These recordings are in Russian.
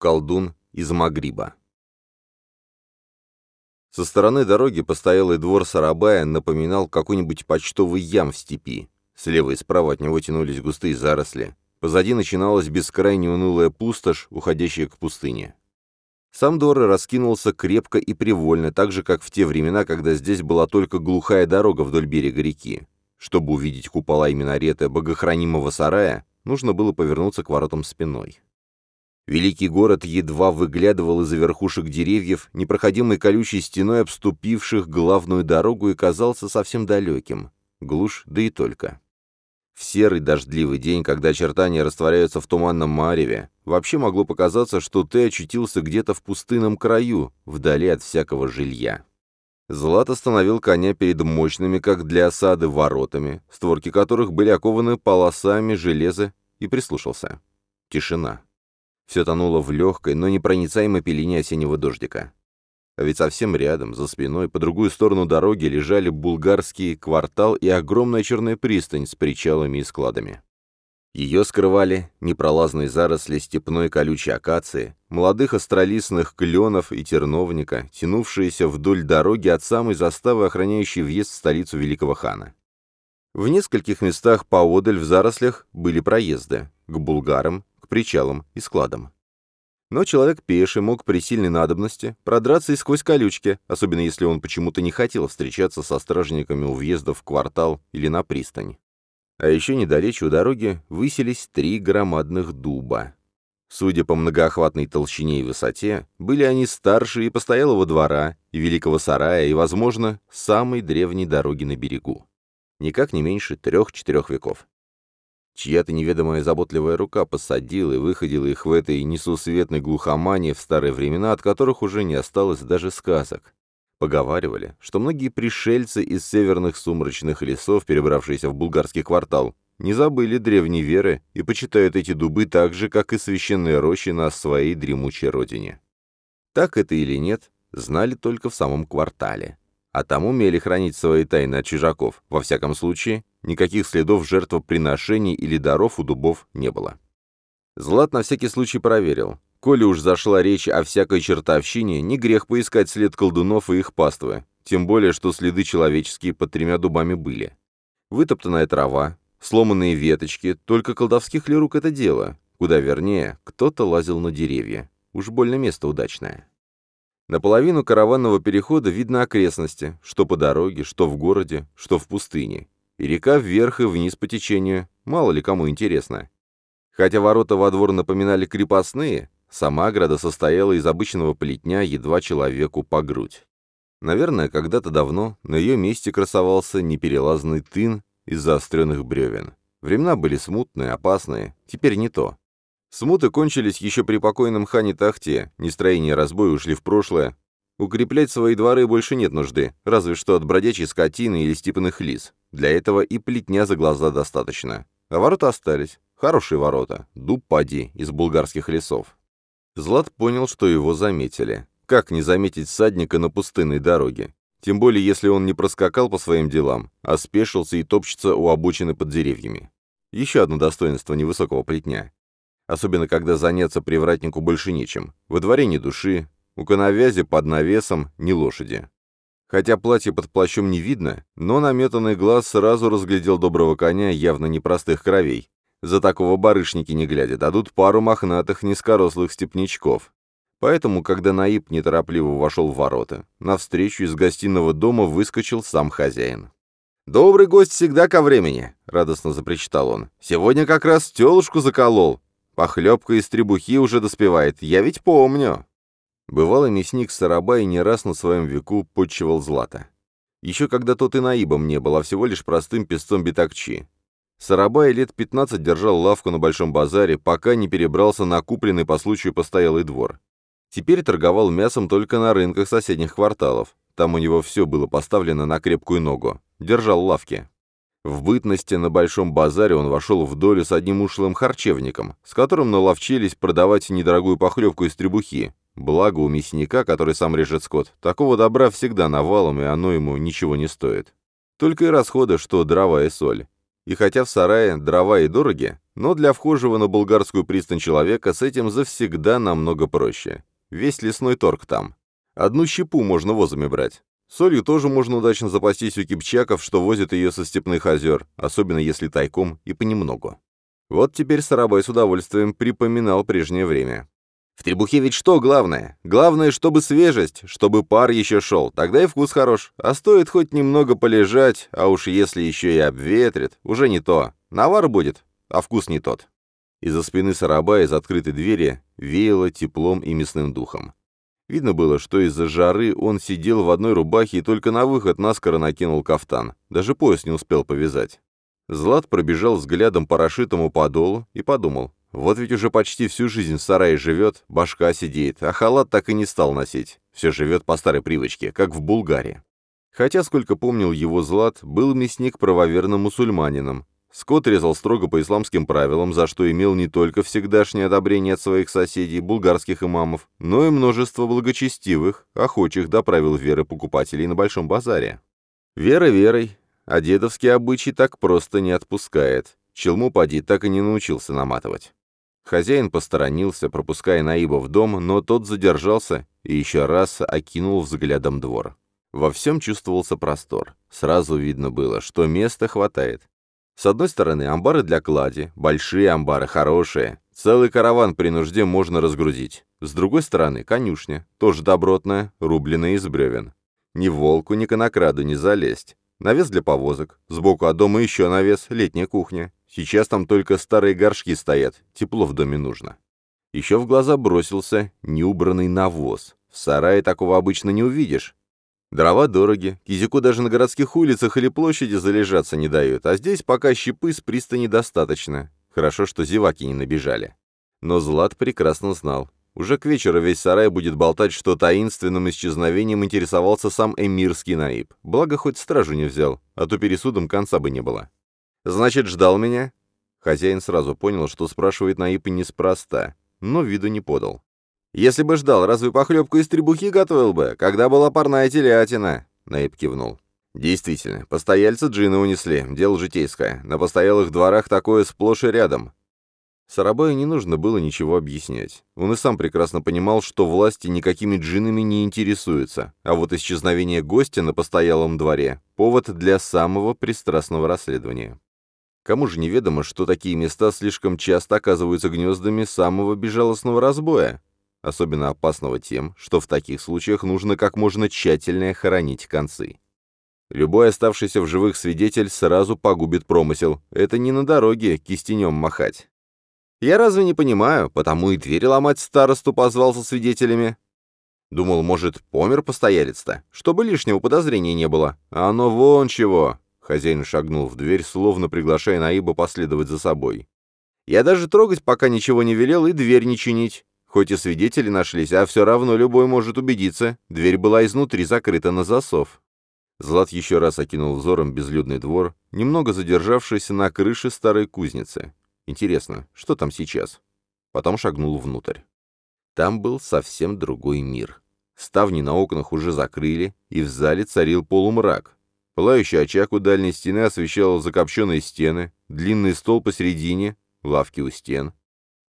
Колдун из Магриба. Со стороны дороги постоялый двор Сарабая напоминал какой-нибудь почтовый ям в степи. Слева и справа от него тянулись густые заросли. Позади начиналась бескрайне унылая пустошь, уходящая к пустыне. Сам двор раскинулся крепко и привольно, так же, как в те времена, когда здесь была только глухая дорога вдоль берега реки. Чтобы увидеть купола и минареты богохранимого сарая, нужно было повернуться к воротам спиной. Великий город едва выглядывал из-за верхушек деревьев, непроходимой колючей стеной обступивших главную дорогу и казался совсем далеким. Глушь, да и только. В серый дождливый день, когда очертания растворяются в туманном мареве, вообще могло показаться, что ты очутился где-то в пустынном краю, вдали от всякого жилья. Злат остановил коня перед мощными, как для осады, воротами, створки которых были окованы полосами железа, и прислушался. Тишина. Все тонуло в легкой, но непроницаемой пелене осеннего дождика. А ведь совсем рядом, за спиной, по другую сторону дороги лежали булгарский квартал и огромная черная пристань с причалами и складами. Ее скрывали непролазные заросли степной колючей акации, молодых остролистных кленов и терновника, тянувшиеся вдоль дороги от самой заставы, охраняющей въезд в столицу великого хана. В нескольких местах поодаль в зарослях были проезды к булгарам, причалам и складам. Но человек пеший мог при сильной надобности продраться и сквозь колючки, особенно если он почему-то не хотел встречаться со стражниками у въезда в квартал или на пристань. А еще недалече у дороги высились три громадных дуба. Судя по многоохватной толщине и высоте, были они старше и постоялого двора, и великого сарая, и, возможно, самой древней дороги на берегу. Никак не меньше трех-четырех веков. Чья-то неведомая заботливая рука посадила и выходила их в этой несусветной глухомане в старые времена, от которых уже не осталось даже сказок. Поговаривали, что многие пришельцы из северных сумрачных лесов, перебравшиеся в булгарский квартал, не забыли древней веры и почитают эти дубы так же, как и священные рощи на своей дремучей родине. Так это или нет, знали только в самом квартале. А там умели хранить свои тайны от чужаков. Во всяком случае, никаких следов жертвоприношений или даров у дубов не было. Злат на всякий случай проверил. Коли уж зашла речь о всякой чертовщине, не грех поискать след колдунов и их паствы, тем более, что следы человеческие под тремя дубами были. Вытоптанная трава, сломанные веточки, только колдовских ли рук это дело? Куда вернее, кто-то лазил на деревья. Уж больно место удачное. Наполовину караванного перехода видно окрестности, что по дороге, что в городе, что в пустыне. И река вверх и вниз по течению, мало ли кому интересно. Хотя ворота во двор напоминали крепостные, Сама ограда состояла из обычного плетня едва человеку по грудь. Наверное, когда-то давно на ее месте красовался неперелазный тын из заостренных бревен. Времена были смутные, опасные, теперь не то. Смуты кончились еще при покойном хане Тахте, нестроение и разбой ушли в прошлое. Укреплять свои дворы больше нет нужды, разве что от бродячей скотины или степных лис. Для этого и плетня за глаза достаточно. А ворота остались. Хорошие ворота. Дуб поди из булгарских лесов. Злат понял, что его заметили. Как не заметить садника на пустынной дороге? Тем более, если он не проскакал по своим делам, а спешился и топчется у обочины под деревьями. Еще одно достоинство невысокого плетня. Особенно, когда заняться привратнику больше нечем. Во дворе ни души, у коновязи под навесом ни лошади. Хотя платье под плащом не видно, но наметанный глаз сразу разглядел доброго коня явно непростых кровей, за такого барышники не глядя дадут пару мохнатых низкорослых степнячков. Поэтому, когда Наиб неторопливо вошел в ворота, навстречу из гостиного дома выскочил сам хозяин. «Добрый гость всегда ко времени», — радостно запричитал он. «Сегодня как раз телушку заколол. Похлебка из требухи уже доспевает, я ведь помню». Бывалый мясник Сарабай не раз на своем веку подчевал злато. Еще когда тот и наибом не был, а всего лишь простым песцом битакчи. Сарабай лет 15 держал лавку на Большом базаре, пока не перебрался на купленный по случаю постоялый двор. Теперь торговал мясом только на рынках соседних кварталов. Там у него все было поставлено на крепкую ногу. Держал лавки. В бытности на Большом базаре он вошел в долю с одним ушлым харчевником, с которым наловчились продавать недорогую похлебку из требухи. Благо у мясника, который сам режет скот, такого добра всегда навалом, и оно ему ничего не стоит. Только и расходы, что дрова и соль. И хотя в сарае дрова и дороги, но для вхожего на булгарскую пристань человека с этим завсегда намного проще. Весь лесной торг там. Одну щепу можно возами брать. Солью тоже можно удачно запастись у кипчаков, что возят ее со степных озер, особенно если тайком и понемногу. Вот теперь Сарабай с удовольствием припоминал прежнее время. В требухе ведь что главное? Главное, чтобы свежесть, чтобы пар еще шел, тогда и вкус хорош. А стоит хоть немного полежать, а уж если еще и обветрит, уже не то. Навар будет, а вкус не тот. Из-за спины Сараба из открытой двери веяло теплом и мясным духом. Видно было, что из-за жары он сидел в одной рубахе и только на выход наскоро накинул кафтан. Даже пояс не успел повязать. Злат пробежал взглядом по расшитому подолу и подумал, вот ведь уже почти всю жизнь в сарае живет, башка сидит, а халат так и не стал носить. Все живет по старой привычке, как в Булгарии. Хотя, сколько помнил его Злат, был мясник правоверным мусульманином, Скот резал строго по исламским правилам, за что имел не только всегдашнее одобрение от своих соседей, булгарских имамов, но и множество благочестивых, охочих до правил веры покупателей на Большом базаре. Вера верой, а дедовский обычай так просто не отпускает. Челму поди так и не научился наматывать. Хозяин посторонился, пропуская Наиба в дом, но тот задержался и еще раз окинул взглядом двор. Во всем чувствовался простор. Сразу видно было, что места хватает. С одной стороны, амбары для клади, большие амбары, хорошие. Целый караван при нужде можно разгрузить. С другой стороны, конюшня, тоже добротная, рубленная из бревен. Ни волку, ни конокраду не залезть. Навес для повозок. Сбоку от дома еще навес, летняя кухня. Сейчас там только старые горшки стоят, тепло в доме нужно. Еще в глаза бросился неубранный навоз. В сарае такого обычно не увидишь. Дрова дороги, кизику даже на городских улицах или площади залежаться не дают, а здесь пока щепы с пристани достаточно. Хорошо, что зеваки не набежали. Но Злат прекрасно знал. Уже к вечеру весь сарай будет болтать, что таинственным исчезновением интересовался сам эмирский наиб. Благо, хоть стражу не взял, а то пересудом конца бы не было. «Значит, ждал меня?» Хозяин сразу понял, что спрашивает наиб неспроста, но виду не подал. «Если бы ждал, разве похлебку из требухи готовил бы, когда была парная телятина?» Наиб кивнул. «Действительно, постояльцы джина унесли, дело житейское. На постоялых дворах такое сплошь и рядом». Сарабаю не нужно было ничего объяснять. Он и сам прекрасно понимал, что власти никакими джинами не интересуются, а вот исчезновение гостя на постоялом дворе — повод для самого пристрастного расследования. Кому же неведомо, что такие места слишком часто оказываются гнездами самого безжалостного разбоя? Особенно опасного тем, что в таких случаях нужно как можно тщательнее хоронить концы. Любой оставшийся в живых свидетель сразу погубит промысел. Это не на дороге кистенем махать. Я разве не понимаю, потому и двери ломать старосту позвал со свидетелями. Думал, может, помер постоялец-то, чтобы лишнего подозрения не было. А оно вон чего. Хозяин шагнул в дверь, словно приглашая Наиба последовать за собой. Я даже трогать пока ничего не велел и дверь не чинить. Хоть и свидетели нашлись, а все равно любой может убедиться, дверь была изнутри закрыта на засов. Злат еще раз окинул взором безлюдный двор, немного задержавшийся на крыше старой кузницы. Интересно, что там сейчас? Потом шагнул внутрь. Там был совсем другой мир. Ставни на окнах уже закрыли, и в зале царил полумрак. Пылающий очаг у дальней стены освещал закопченные стены, длинный стол посередине, лавки у стен.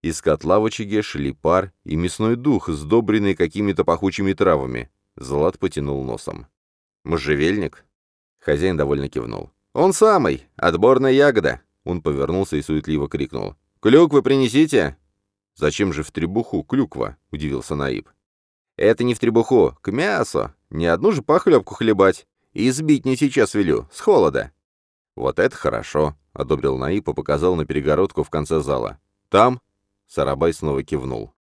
Из котла в очаге шли пар и мясной дух, сдобренный какими-то пахучими травами. Злат потянул носом. «Можжевельник?» Хозяин довольно кивнул. «Он самый! Отборная ягода!» Он повернулся и суетливо крикнул. «Клюквы принесите!» «Зачем же в требуху клюква?» — удивился Наиб. «Это не в требуху, к мясу. Не одну же похлебку хлебать. И сбить не сейчас велю, с холода». «Вот это хорошо», — одобрил Наиб и показал на перегородку в конце зала. «Там Сарабай снова кивнул.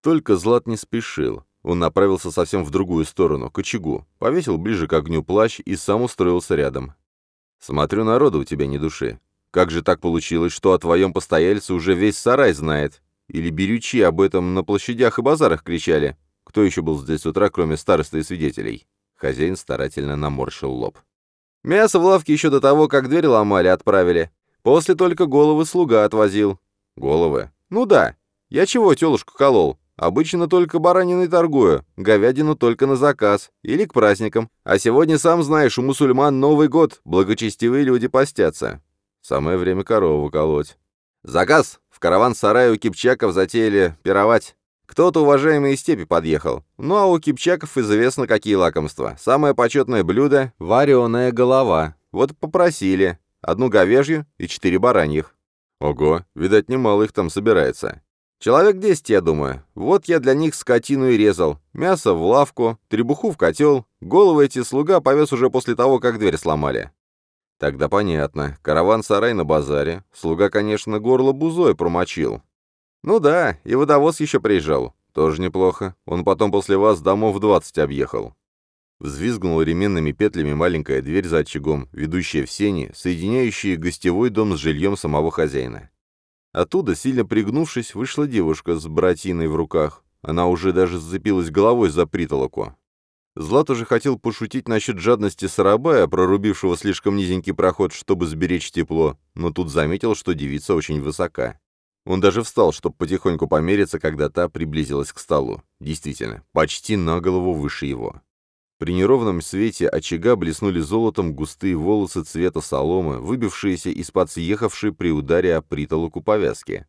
Только Злат не спешил. Он направился совсем в другую сторону, к очагу, повесил ближе к огню плащ и сам устроился рядом. «Смотрю, народу у тебя не души. Как же так получилось, что о твоем постояльце уже весь сарай знает? Или берючи об этом на площадях и базарах кричали? Кто еще был здесь с утра, кроме старосты и свидетелей?» Хозяин старательно наморщил лоб. «Мясо в лавке еще до того, как дверь ломали, отправили. После только головы слуга отвозил». «Головы? «Ну да. Я чего телушку колол? Обычно только бараниной торгую, говядину только на заказ или к праздникам. А сегодня, сам знаешь, у мусульман Новый год, благочестивые люди постятся. Самое время корову колоть. «Заказ! В караван-сарай у кипчаков затеяли пировать. Кто-то, уважаемый, из степи подъехал. Ну а у кипчаков известно, какие лакомства. Самое почетное блюдо — вареная голова. Вот попросили. Одну говяжью и четыре бараньих. Ого, видать, немало их там собирается. Человек десять, я думаю. Вот я для них скотину и резал. Мясо в лавку, требуху в котел. Головы эти слуга повез уже после того, как дверь сломали. Тогда понятно. Караван-сарай на базаре. Слуга, конечно, горло бузой промочил. Ну да, и водовоз еще приезжал. Тоже неплохо. Он потом после вас домов двадцать объехал. Взвизгнула ременными петлями маленькая дверь за очагом, ведущая в сени, соединяющие гостевой дом с жильем самого хозяина. Оттуда, сильно пригнувшись, вышла девушка с братиной в руках. Она уже даже зацепилась головой за притолоку. Злат уже хотел пошутить насчет жадности Сарабая, прорубившего слишком низенький проход, чтобы сберечь тепло, но тут заметил, что девица очень высока. Он даже встал, чтобы потихоньку помериться, когда та приблизилась к столу. Действительно, почти на голову выше его. При неровном свете очага блеснули золотом густые волосы цвета соломы, выбившиеся из-под съехавшей при ударе о притолоку повязки.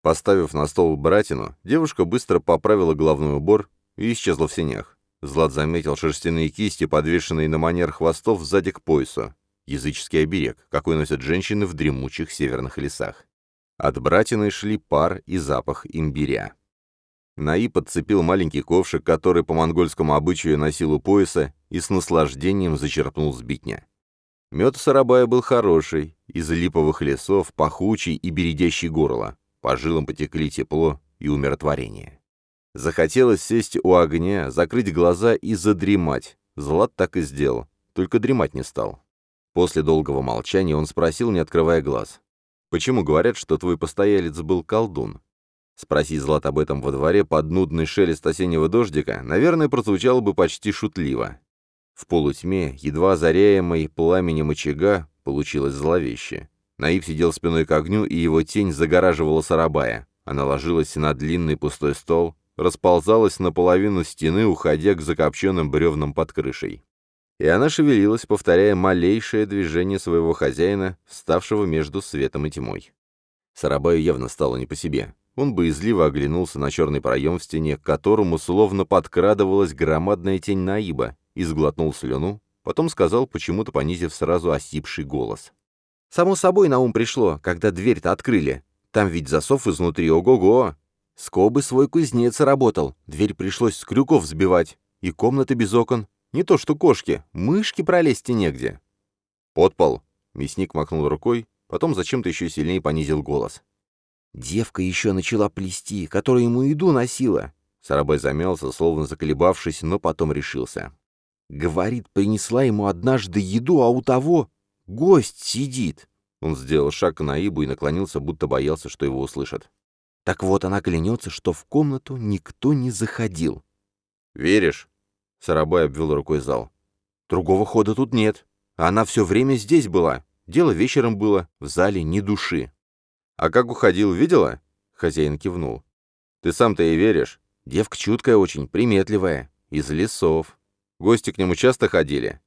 Поставив на стол братину, девушка быстро поправила головной убор и исчезла в сенях. Злат заметил шерстяные кисти, подвешенные на манер хвостов сзади к поясу. Языческий оберег, какой носят женщины в дремучих северных лесах. От братины шли пар и запах имбиря. Наи подцепил маленький ковшик, который по монгольскому обычаю носил у пояса, и с наслаждением зачерпнул сбитня. Мед сарабая был хороший, из липовых лесов, пахучий и бередящий горло. По жилам потекли тепло и умиротворение. Захотелось сесть у огня, закрыть глаза и задремать. Злат так и сделал, только дремать не стал. После долгого молчания он спросил, не открывая глаз. «Почему говорят, что твой постоялец был колдун?» Спроси Злат об этом во дворе под нудный шелест осеннего дождика, наверное, прозвучало бы почти шутливо. В полутьме, едва озаряемой пламенем очага, получилось зловеще. Наив сидел спиной к огню, и его тень загораживала сарабая. Она ложилась на длинный пустой стол, расползалась наполовину стены, уходя к закопченным бревнам под крышей. И она шевелилась, повторяя малейшее движение своего хозяина, ставшего между светом и тьмой. Сарабаю явно стало не по себе. Он боязливо оглянулся на черный проем в стене, к которому словно подкрадывалась громадная тень Наиба, и сглотнул слюну, потом сказал, почему-то понизив сразу осипший голос. «Само собой на ум пришло, когда дверь-то открыли. Там ведь засов изнутри, ого-го! Скобы свой кузнец работал, дверь пришлось с крюков сбивать, и комнаты без окон. Не то что кошки, мышки пролезть и негде». «Подпол!» — мясник махнул рукой, потом зачем-то еще сильнее понизил голос. Девка еще начала плести, которая ему еду носила. Сарабай замялся, словно заколебавшись, но потом решился. Говорит, принесла ему однажды еду, а у того гость сидит. Он сделал шаг к Наибу и наклонился, будто боялся, что его услышат. Так вот, она клянется, что в комнату никто не заходил. «Веришь?» — Сарабай обвел рукой зал. «Другого хода тут нет. Она все время здесь была. Дело вечером было, в зале ни души». «А как уходил, видела?» Хозяин кивнул. «Ты сам-то и веришь. Девка чуткая очень, приметливая. Из лесов. Гости к нему часто ходили?»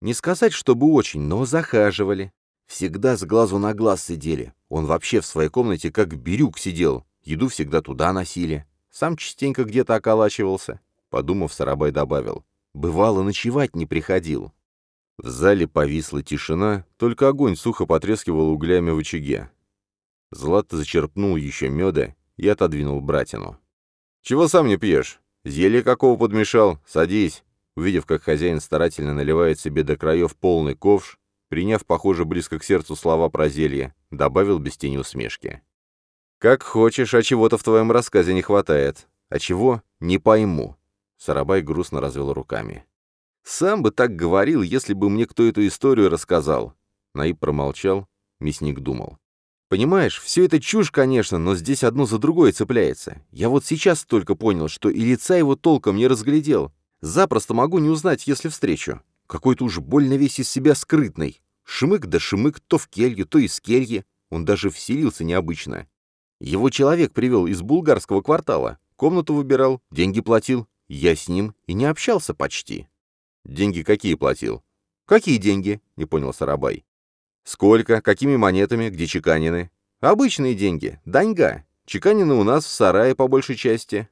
«Не сказать, чтобы очень, но захаживали. Всегда с глазу на глаз сидели. Он вообще в своей комнате как бирюк сидел. Еду всегда туда носили. Сам частенько где-то околачивался». Подумав, Сарабай добавил. «Бывало, ночевать не приходил». В зале повисла тишина, только огонь сухо потрескивал углями в очаге. Злат зачерпнул еще меда и отодвинул братину. «Чего сам не пьешь? Зелье какого подмешал? Садись!» Увидев, как хозяин старательно наливает себе до краев полный ковш, приняв, похоже, близко к сердцу слова про зелье, добавил без тени усмешки. «Как хочешь, а чего-то в твоем рассказе не хватает. А чего? Не пойму». Сарабай грустно развел руками. «Сам бы так говорил, если бы мне кто эту историю рассказал». Наиб промолчал, мясник думал. Понимаешь, все это чушь, конечно, но здесь одно за другое цепляется. Я вот сейчас только понял, что и лица его толком не разглядел. Запросто могу не узнать, если встречу. Какой-то уж больно весь из себя скрытный. Шмык да шмык то в келью, то из кельи. Он даже вселился необычно. Его человек привел из булгарского квартала. Комнату выбирал, деньги платил. Я с ним и не общался почти. Деньги какие платил? Какие деньги? Не понял Сарабай. Сколько? Какими монетами? Где чеканены? Обычные деньги, даньга. Чеканены у нас в сарае по большей части.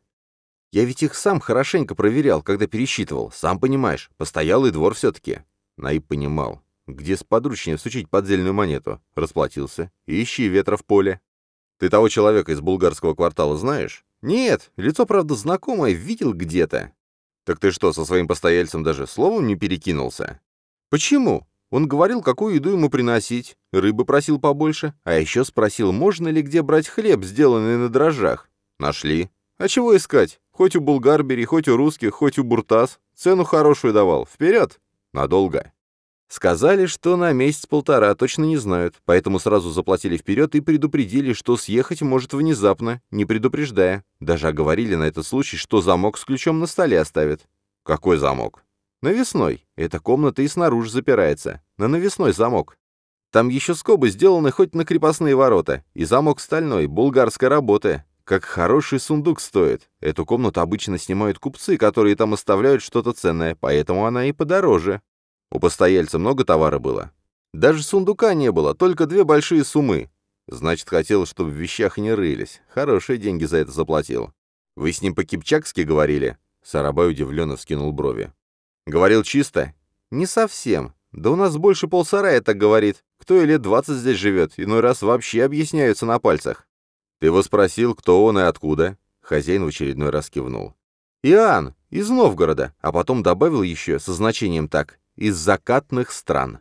Я ведь их сам хорошенько проверял, когда пересчитывал. Сам понимаешь, постоялый двор все-таки. Наиб понимал. Где сподручнее всучить поддельную монету? Расплатился. Ищи ветра в поле. Ты того человека из булгарского квартала знаешь? Нет, лицо, правда, знакомое, видел где-то. Так ты что, со своим постояльцем даже словом не перекинулся? Почему? Он говорил, какую еду ему приносить, рыбы просил побольше, а еще спросил, можно ли где брать хлеб, сделанный на дрожжах. Нашли. А чего искать? Хоть у булгар бери, хоть у русских, хоть у буртас. Цену хорошую давал. Вперед! Надолго. Сказали, что на месяц-полтора, точно не знают, поэтому сразу заплатили вперед и предупредили, что съехать может внезапно, не предупреждая. Даже оговорили на этот случай, что замок с ключом на столе оставят. Какой замок? Навесной. Эта комната и снаружи запирается. На навесной замок. Там еще скобы сделаны хоть на крепостные ворота. И замок стальной, булгарской работы. Как хороший сундук стоит. Эту комнату обычно снимают купцы, которые там оставляют что-то ценное, поэтому она и подороже. У постояльца много товара было? Даже сундука не было, только две большие суммы. Значит, хотел, чтобы в вещах не рылись. Хорошие деньги за это заплатил. Вы с ним по-кипчакски говорили? Сарабай удивленно вскинул брови. Говорил чисто? Не совсем. Да у нас больше полсарая так говорит. Кто и лет двадцать здесь живет, иной раз вообще объясняются на пальцах. Ты его спросил, кто он и откуда? Хозяин в очередной раз кивнул. Иоанн, из Новгорода, а потом добавил еще со значением так, из закатных стран.